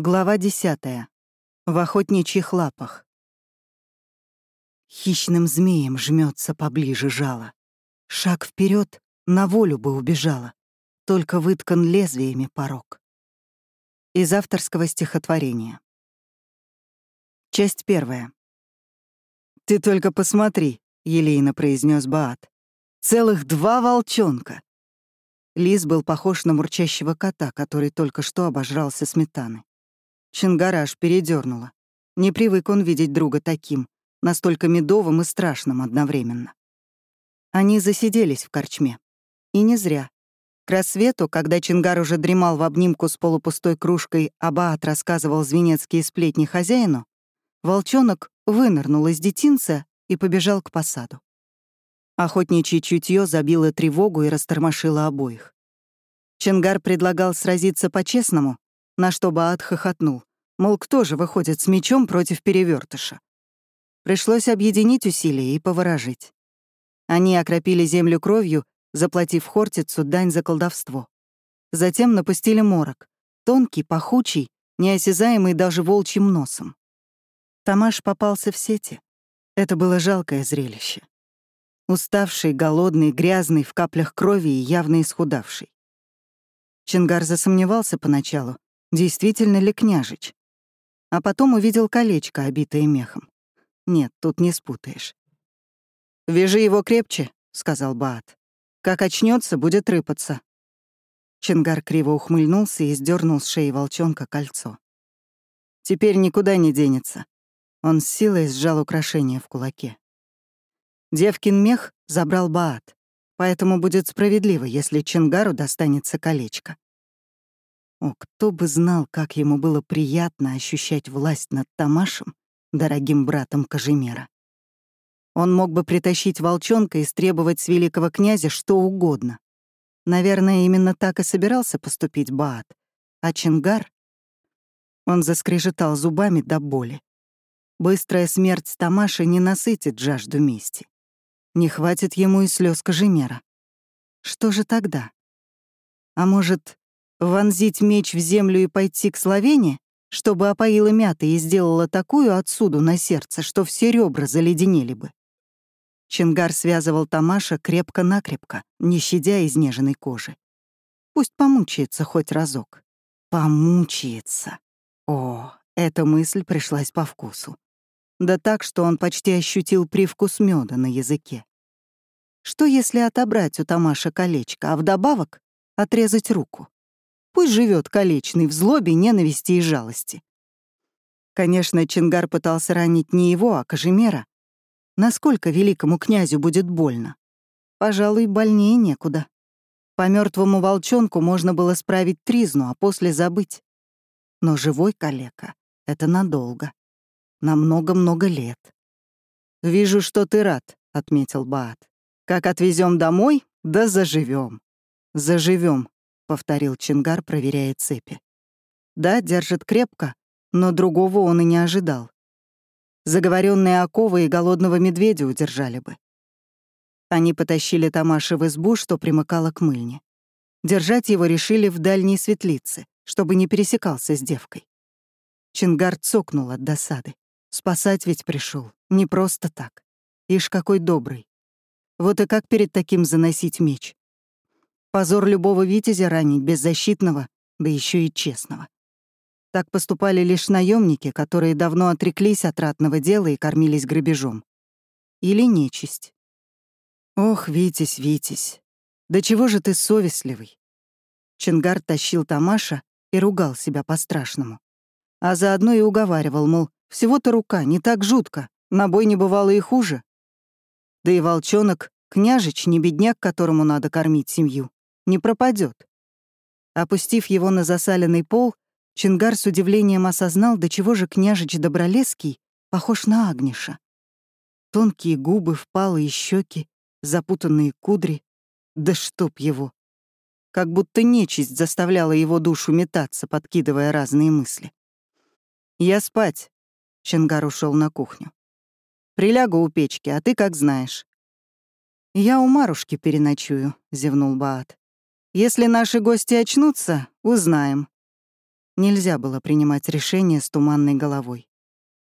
Глава десятая. В охотничьих лапах. Хищным змеем жмется поближе жало. Шаг вперед на волю бы убежала, только выткан лезвиями порог. Из авторского стихотворения. Часть первая. «Ты только посмотри», — елейно произнес Баат. «Целых два волчонка!» Лис был похож на мурчащего кота, который только что обожрался сметаны. Чингара аж передернула. Не привык он видеть друга таким, настолько медовым и страшным одновременно. Они засиделись в корчме. И не зря. К рассвету, когда Чингар уже дремал в обнимку с полупустой кружкой, а Баат рассказывал звенецкие сплетни хозяину, волчонок вынырнул из детинца и побежал к посаду. Охотничье чутье забило тревогу и растормошило обоих. Чингар предлагал сразиться по-честному, на что Баат хохотнул. Мол, кто же выходит с мечом против перевертыша? Пришлось объединить усилия и поворожить. Они окропили землю кровью, заплатив Хортицу дань за колдовство. Затем напустили морок, тонкий, пахучий, неосязаемый даже волчьим носом. Тамаш попался в сети. Это было жалкое зрелище. Уставший, голодный, грязный, в каплях крови и явно исхудавший. Чингар засомневался поначалу, действительно ли княжич. А потом увидел колечко, обитое мехом. Нет, тут не спутаешь. «Вяжи его крепче», — сказал Баат. «Как очнется, будет рыпаться». Чингар криво ухмыльнулся и сдернул с шеи волчонка кольцо. «Теперь никуда не денется». Он с силой сжал украшение в кулаке. Девкин мех забрал Баат, поэтому будет справедливо, если Чингару достанется колечко. О, кто бы знал, как ему было приятно ощущать власть над Тамашем, дорогим братом Кожемера. Он мог бы притащить волчонка и требовать с великого князя что угодно. Наверное, именно так и собирался поступить Баат. А Чингар... Он заскрежетал зубами до боли. Быстрая смерть Тамаши не насытит жажду мести. Не хватит ему и слез Кожемера. Что же тогда? А может, Вонзить меч в землю и пойти к Словене, чтобы опоила мятой и сделала такую отсуду на сердце, что все ребра заледенели бы. Чингар связывал Тамаша крепко-накрепко, не щадя изнеженной кожи. Пусть помучается хоть разок. Помучается. О, эта мысль пришлась по вкусу. Да так, что он почти ощутил привкус меда на языке. Что если отобрать у Тамаша колечко, а вдобавок отрезать руку? Пусть живет колечный в злобе, ненависти и жалости. Конечно, Чингар пытался ранить не его, а Кожемера. Насколько великому князю будет больно? Пожалуй, больнее некуда. По мертвому волчонку можно было справить тризну, а после забыть. Но живой калека — это надолго. На много-много лет. «Вижу, что ты рад», — отметил Баат. «Как отвезем домой, да заживем. Заживем, повторил Чингар, проверяя цепи. Да, держит крепко, но другого он и не ожидал. Заговоренные оковы и голодного медведя удержали бы. Они потащили Тамаши в избу, что примыкало к мыльне. Держать его решили в дальней светлице, чтобы не пересекался с девкой. Чингар цокнул от досады. Спасать ведь пришел, не просто так. Ишь, какой добрый. Вот и как перед таким заносить меч? Позор любого витязя ранить беззащитного, да еще и честного. Так поступали лишь наемники, которые давно отреклись от ратного дела и кормились грабежом. Или нечисть. Ох, Витязь, Витязь, да чего же ты совестливый? Чингар тащил Тамаша и ругал себя по-страшному. А заодно и уговаривал, мол, всего-то рука, не так жутко, на бой не бывало и хуже. Да и волчонок, княжич, не бедняк, которому надо кормить семью не пропадет. Опустив его на засаленный пол, Чингар с удивлением осознал, до чего же княжич Добролесский похож на Агниша. Тонкие губы, впалые щеки, запутанные кудри. Да чтоб его! Как будто нечисть заставляла его душу метаться, подкидывая разные мысли. «Я спать», — Чингар ушел на кухню. «Прилягу у печки, а ты как знаешь». «Я у Марушки переночую», — зевнул Баат. Если наши гости очнутся, узнаем. Нельзя было принимать решение с туманной головой.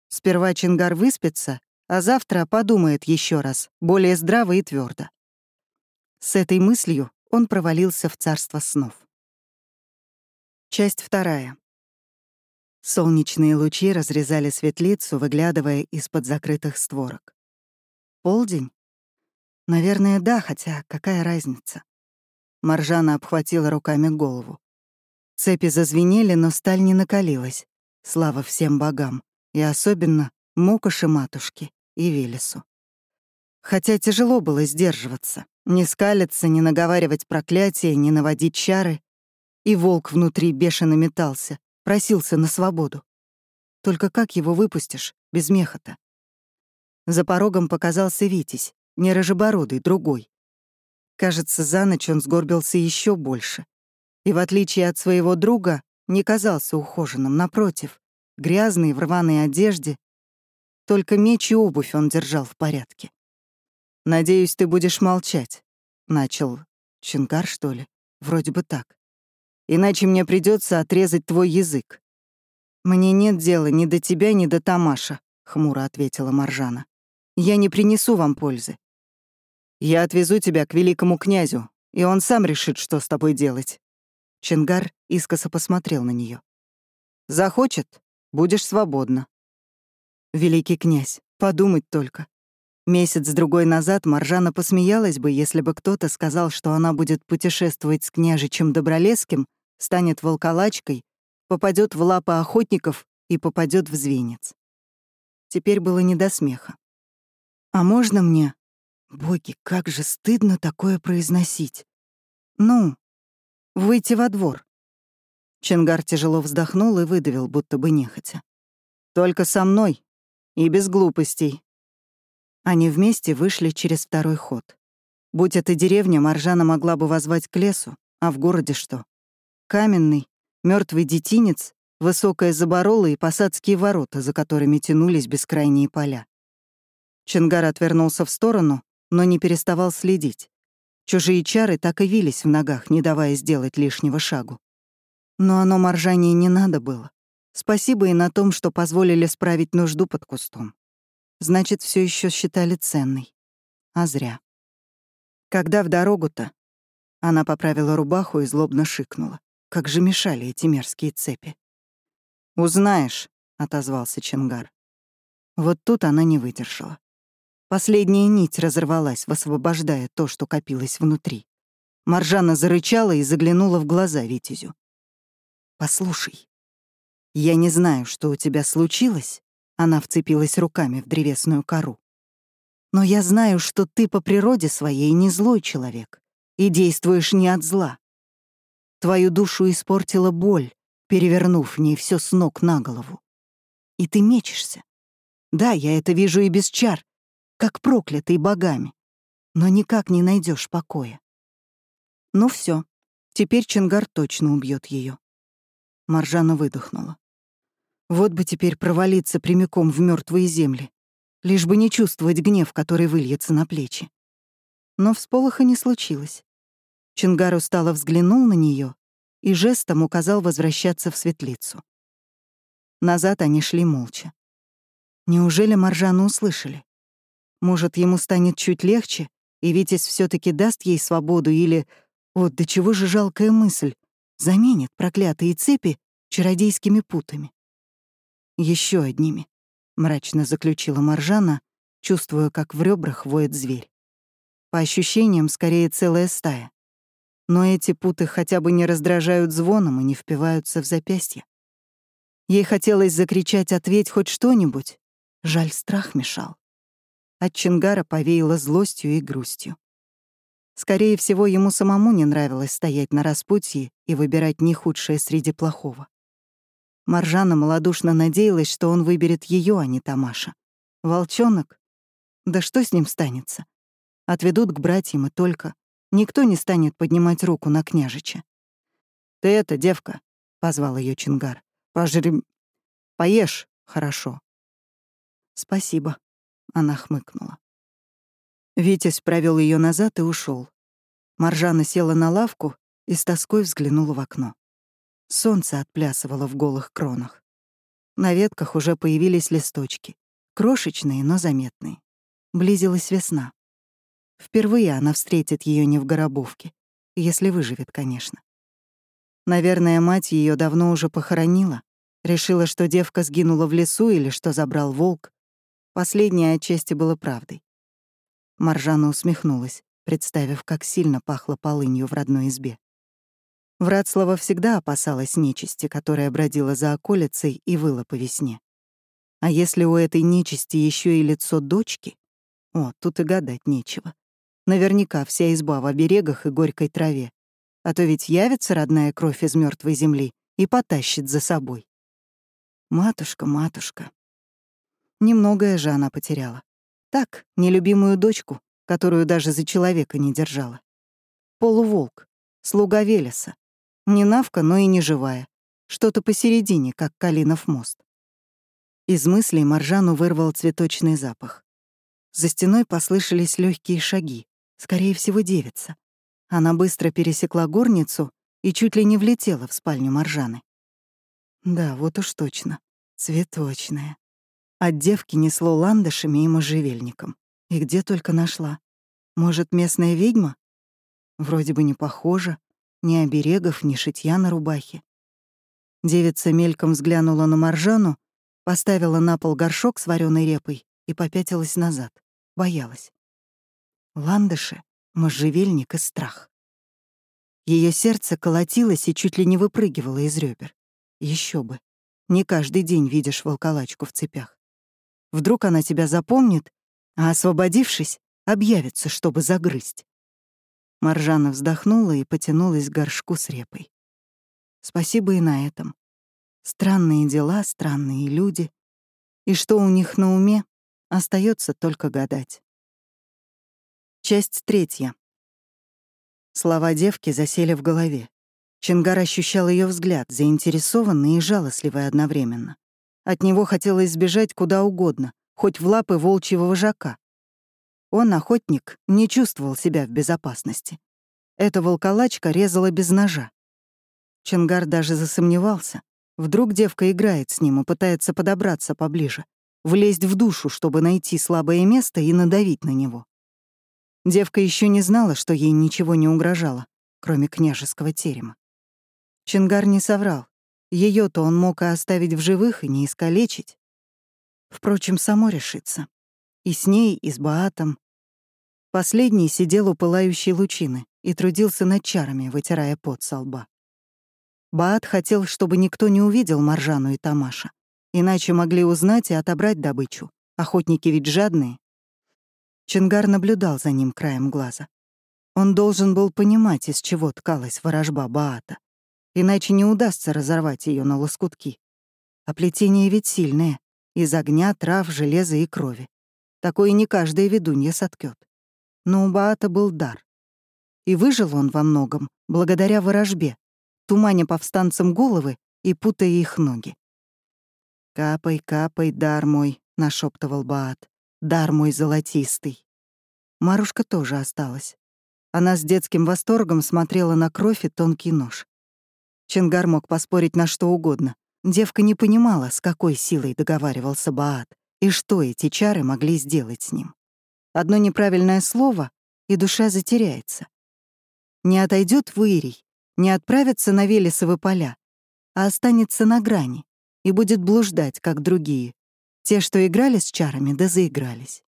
Сперва Чингар выспится, а завтра подумает еще раз, более здраво и твердо. С этой мыслью он провалился в царство снов. Часть вторая. Солнечные лучи разрезали светлицу, выглядывая из-под закрытых створок. Полдень? Наверное, да, хотя какая разница? Маржана обхватила руками голову. Цепи зазвенели, но сталь не накалилась. Слава всем богам. И особенно Мокоши матушки и Велесу. Хотя тяжело было сдерживаться. Не скалиться, не наговаривать проклятия, не наводить чары. И волк внутри бешено метался, просился на свободу. Только как его выпустишь без меха-то? За порогом показался Витязь, не рыжебородый, другой. Кажется, за ночь он сгорбился еще больше. И в отличие от своего друга, не казался ухоженным, напротив, грязный, в рваной одежде. Только меч и обувь он держал в порядке. «Надеюсь, ты будешь молчать», — начал Чингар, что ли? Вроде бы так. «Иначе мне придется отрезать твой язык». «Мне нет дела ни до тебя, ни до Тамаша», — хмуро ответила Маржана. «Я не принесу вам пользы. Я отвезу тебя к великому князю, и он сам решит, что с тобой делать». Чингар искоса посмотрел на нее. «Захочет — будешь свободна». Великий князь, подумать только. Месяц-другой назад Маржана посмеялась бы, если бы кто-то сказал, что она будет путешествовать с княжичем Добролесским, станет волколачкой, попадет в лапы охотников и попадет в звенец. Теперь было не до смеха. «А можно мне?» Боги, как же стыдно такое произносить. «Ну, выйти во двор». Ченгар тяжело вздохнул и выдавил, будто бы нехотя. «Только со мной и без глупостей. Они вместе вышли через второй ход. Будь это деревня, Маржана могла бы возвать к лесу, а в городе что? Каменный, мертвый детинец, высокая заборола и посадские ворота, за которыми тянулись бескрайние поля. Чингар отвернулся в сторону, но не переставал следить. Чужие чары так и вились в ногах, не давая сделать лишнего шагу. Но оно Маржане не надо было. Спасибо и на том, что позволили справить нужду под кустом. Значит, все еще считали ценной. А зря. Когда в дорогу-то? Она поправила рубаху и злобно шикнула. Как же мешали эти мерзкие цепи. «Узнаешь», — отозвался Чингар. Вот тут она не выдержала. Последняя нить разорвалась, высвобождая то, что копилось внутри. Маржана зарычала и заглянула в глаза Витязю. «Послушай, я не знаю, что у тебя случилось, она вцепилась руками в древесную кору. «Но я знаю, что ты по природе своей не злой человек и действуешь не от зла. Твою душу испортила боль, перевернув в ней все с ног на голову. И ты мечешься. Да, я это вижу и без чар, как проклятый богами, но никак не найдешь покоя. Ну все, теперь Чингар точно убьет ее. Маржана выдохнула. Вот бы теперь провалиться прямиком в мертвые земли, лишь бы не чувствовать гнев, который выльется на плечи. Но всполоха не случилось. Чингар устало взглянул на нее и жестом указал возвращаться в светлицу. Назад они шли молча. Неужели Маржану услышали? Может, ему станет чуть легче, и Витязь все таки даст ей свободу или... Вот до чего же жалкая мысль. Заменит проклятые цепи чародейскими путами еще одними», — мрачно заключила Маржана, чувствуя, как в ребрах воет зверь. По ощущениям, скорее целая стая. Но эти путы хотя бы не раздражают звоном и не впиваются в запястье. Ей хотелось закричать «ответь хоть что-нибудь». Жаль, страх мешал. От Чингара повеяло злостью и грустью. Скорее всего, ему самому не нравилось стоять на распутье и выбирать не худшее среди плохого. Маржана малодушно надеялась, что он выберет ее, а не Тамаша. Волчонок? Да что с ним станется? Отведут к братьям и только. Никто не станет поднимать руку на княжича. «Ты это, девка», — позвал ее Чингар. «Пожри... Поешь хорошо». «Спасибо», — она хмыкнула. Витязь провел ее назад и ушел. Маржана села на лавку и с тоской взглянула в окно. Солнце отплясывало в голых кронах. На ветках уже появились листочки. Крошечные, но заметные. Близилась весна. Впервые она встретит ее не в Горобовке, если выживет, конечно. Наверное, мать ее давно уже похоронила, решила, что девка сгинула в лесу или что забрал волк. Последнее отчасти было правдой. Маржана усмехнулась, представив, как сильно пахло полынью в родной избе. Вратслава всегда опасалась нечисти, которая бродила за околицей и выла по весне. А если у этой нечисти еще и лицо дочки? О, тут и гадать нечего. Наверняка вся изба в оберегах и горькой траве. А то ведь явится родная кровь из мертвой земли и потащит за собой. Матушка, матушка. Немногое же она потеряла. Так, нелюбимую дочку, которую даже за человека не держала. Полуволк, слуга Велеса, не навка, но и не живая. Что-то посередине, как Калинов мост. Из мыслей Маржану вырвал цветочный запах. За стеной послышались легкие шаги, скорее всего, девица. Она быстро пересекла горницу и чуть ли не влетела в спальню Маржаны. Да, вот уж точно, цветочная. От девки несло ландышами и можжевельником. И где только нашла. Может, местная ведьма? Вроде бы не похожа. Ни оберегов, ни шитья на рубахе. Девица мельком взглянула на Маржану, поставила на пол горшок с вареной репой и попятилась назад. Боялась. Ландыши, можжевельник и страх. Ее сердце колотилось и чуть ли не выпрыгивало из ребер. Еще бы. Не каждый день видишь волколачку в цепях. Вдруг она тебя запомнит, а, освободившись, объявится, чтобы загрызть. Маржана вздохнула и потянулась к горшку с репой. Спасибо и на этом. Странные дела, странные люди. И что у них на уме, остается только гадать. Часть третья. Слова девки засели в голове. Чингар ощущал ее взгляд, заинтересованный и жалостливый одновременно. От него хотелось сбежать куда угодно, хоть в лапы волчьего вожака. Он, охотник, не чувствовал себя в безопасности. Эта волколачка резала без ножа. Чангар даже засомневался. Вдруг девка играет с ним и пытается подобраться поближе, влезть в душу, чтобы найти слабое место и надавить на него. Девка еще не знала, что ей ничего не угрожало, кроме княжеского терема. Чингар не соврал. Ее то он мог и оставить в живых, и не искалечить. Впрочем, само решится. И с ней, и с Баатом. Последний сидел у пылающей лучины и трудился над чарами, вытирая пот со лба. Баат хотел, чтобы никто не увидел Маржану и Тамаша, иначе могли узнать и отобрать добычу. Охотники ведь жадные. Чингар наблюдал за ним краем глаза. Он должен был понимать, из чего ткалась ворожба Баата, иначе не удастся разорвать ее на лоскутки. А плетение ведь сильное, из огня, трав, железа и крови. Такое не каждая ведунья соткёт. Но у Баата был дар. И выжил он во многом благодаря ворожбе, туманя повстанцам головы и путая их ноги. «Капай, капай, дар мой», — нашептывал Баат, — «дар мой золотистый». Марушка тоже осталась. Она с детским восторгом смотрела на кровь и тонкий нож. Чингар мог поспорить на что угодно. Девка не понимала, с какой силой договаривался Баат, и что эти чары могли сделать с ним. Одно неправильное слово, и душа затеряется. Не отойдет в Ирий, не отправится на Велесовы поля, а останется на грани и будет блуждать, как другие. Те, что играли с чарами, да заигрались.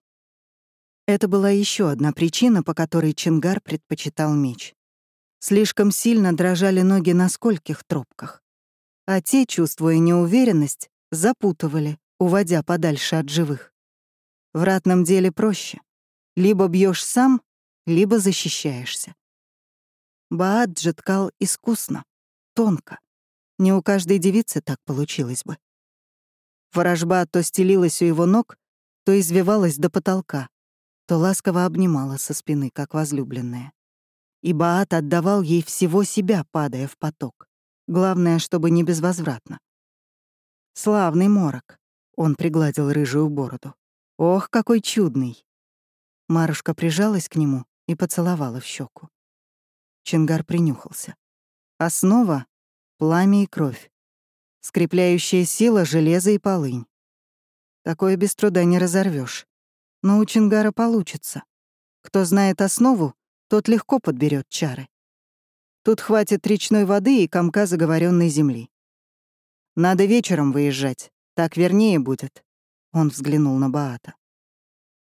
Это была еще одна причина, по которой Чингар предпочитал меч. Слишком сильно дрожали ноги на скольких тропках. А те, чувствуя неуверенность, запутывали, уводя подальше от живых. В ратном деле проще. Либо бьешь сам, либо защищаешься. Бааджи ткал искусно, тонко. Не у каждой девицы так получилось бы. Ворожба то стелилась у его ног, то извивалась до потолка, то ласково обнимала со спины, как возлюбленная. И Баат отдавал ей всего себя, падая в поток. Главное, чтобы не безвозвратно. «Славный морок», — он пригладил рыжую бороду. «Ох, какой чудный!» Марушка прижалась к нему и поцеловала в щеку. Чингар принюхался. Основа пламя и кровь. Скрепляющая сила — железо и полынь. Такое без труда не разорвешь. Но у Чингара получится. Кто знает основу, тот легко подберет чары. Тут хватит речной воды и комка заговоренной земли. Надо вечером выезжать, так вернее будет. Он взглянул на Баата.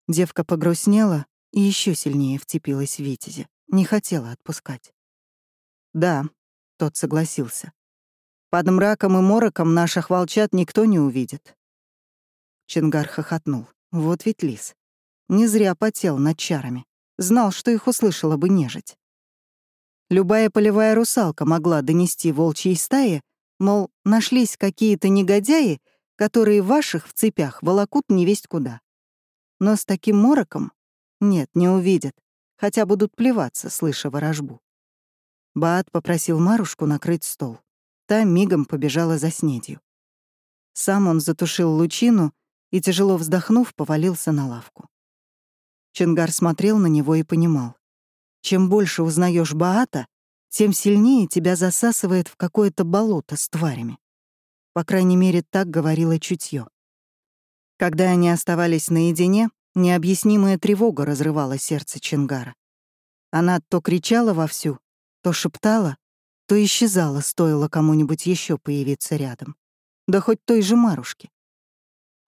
Девка погрустнела и еще сильнее вцепилась в Витязе, не хотела отпускать. «Да», — тот согласился. «Под мраком и мороком наших волчат никто не увидит». Чингар хохотнул. Вот ведь лис. Не зря потел над чарами. Знал, что их услышала бы нежить. Любая полевая русалка могла донести волчьей стае, мол, нашлись какие-то негодяи, которые ваших в цепях волокут невесть куда. Но с таким мороком нет, не увидят, хотя будут плеваться, слыша ворожбу. Баат попросил Марушку накрыть стол. Та мигом побежала за снедью. Сам он затушил лучину и, тяжело вздохнув, повалился на лавку. Чингар смотрел на него и понимал. Чем больше узнаешь Баата, тем сильнее тебя засасывает в какое-то болото с тварями. По крайней мере, так говорило чутье. Когда они оставались наедине, необъяснимая тревога разрывала сердце Чингара. Она то кричала вовсю, то шептала, то исчезала, стоило кому-нибудь еще появиться рядом. Да хоть той же Марушке.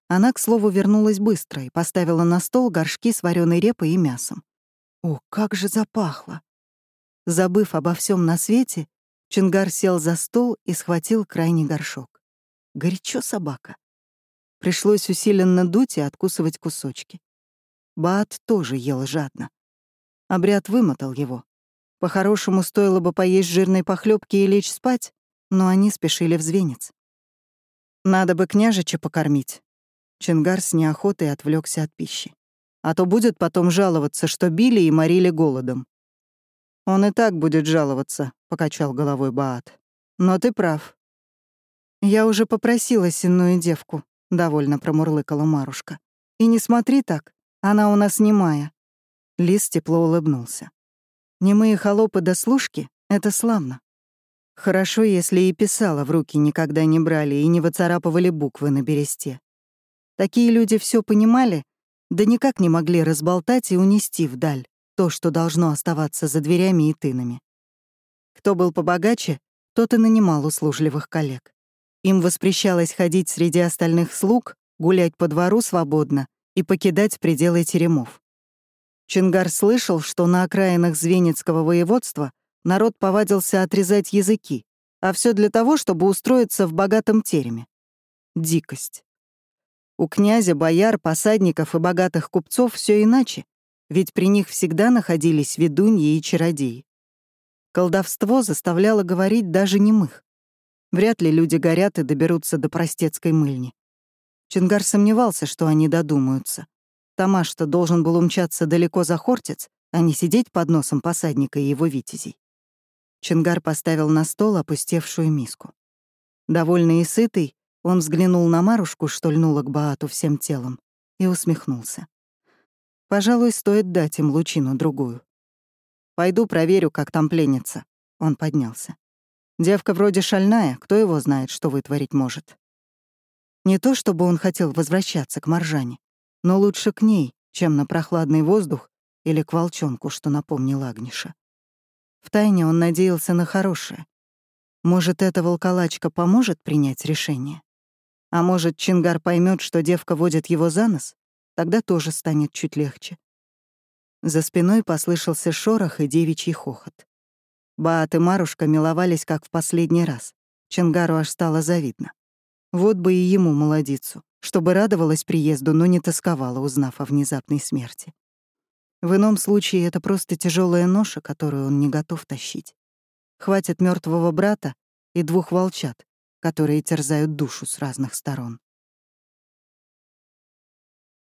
Она, к слову, вернулась быстро и поставила на стол горшки с вареной репой и мясом. О, как же запахло! Забыв обо всем на свете, Чингар сел за стол и схватил крайний горшок. Горячо собака. Пришлось усиленно дуть и откусывать кусочки. Баат тоже ел жадно. Обряд вымотал его. По-хорошему, стоило бы поесть жирной похлебки и лечь спать, но они спешили в звенец. Надо бы княжича покормить. Чингар с неохотой отвлекся от пищи а то будет потом жаловаться, что били и морили голодом. «Он и так будет жаловаться», — покачал головой Баат. «Но ты прав». «Я уже попросила сенную девку», — довольно промурлыкала Марушка. «И не смотри так, она у нас немая». Лис тепло улыбнулся. «Немые холопы до служки — это славно. Хорошо, если и писала в руки никогда не брали и не выцарапывали буквы на бересте. Такие люди все понимали да никак не могли разболтать и унести вдаль то, что должно оставаться за дверями и тынами. Кто был побогаче, тот и нанимал услужливых коллег. Им воспрещалось ходить среди остальных слуг, гулять по двору свободно и покидать пределы теремов. Чингар слышал, что на окраинах Звенецкого воеводства народ повадился отрезать языки, а все для того, чтобы устроиться в богатом тереме. Дикость. У князя, бояр, посадников и богатых купцов все иначе, ведь при них всегда находились ведуньи и чародеи. Колдовство заставляло говорить даже немых. Вряд ли люди горят и доберутся до простецкой мыльни. Чингар сомневался, что они додумаются. Тамаш-то должен был умчаться далеко за Хортец, а не сидеть под носом посадника и его витязей. Чингар поставил на стол опустевшую миску. Довольный и сытый, он взглянул на Марушку, что льнула к Баату всем телом, и усмехнулся. «Пожалуй, стоит дать им лучину другую. Пойду проверю, как там пленница». Он поднялся. «Девка вроде шальная, кто его знает, что вытворить может». Не то чтобы он хотел возвращаться к Маржане, но лучше к ней, чем на прохладный воздух или к волчонку, что напомнил Агниша. Втайне он надеялся на хорошее. Может, эта волколачка поможет принять решение? А может, Чингар поймет, что девка водит его за нос? Тогда тоже станет чуть легче. За спиной послышался шорох и девичий хохот. Баат и Марушка миловались, как в последний раз. Чингару аж стало завидно. Вот бы и ему, молодицу, чтобы радовалась приезду, но не тосковала, узнав о внезапной смерти. В ином случае это просто тяжелая ноша, которую он не готов тащить. Хватит мертвого брата и двух волчат, которые терзают душу с разных сторон.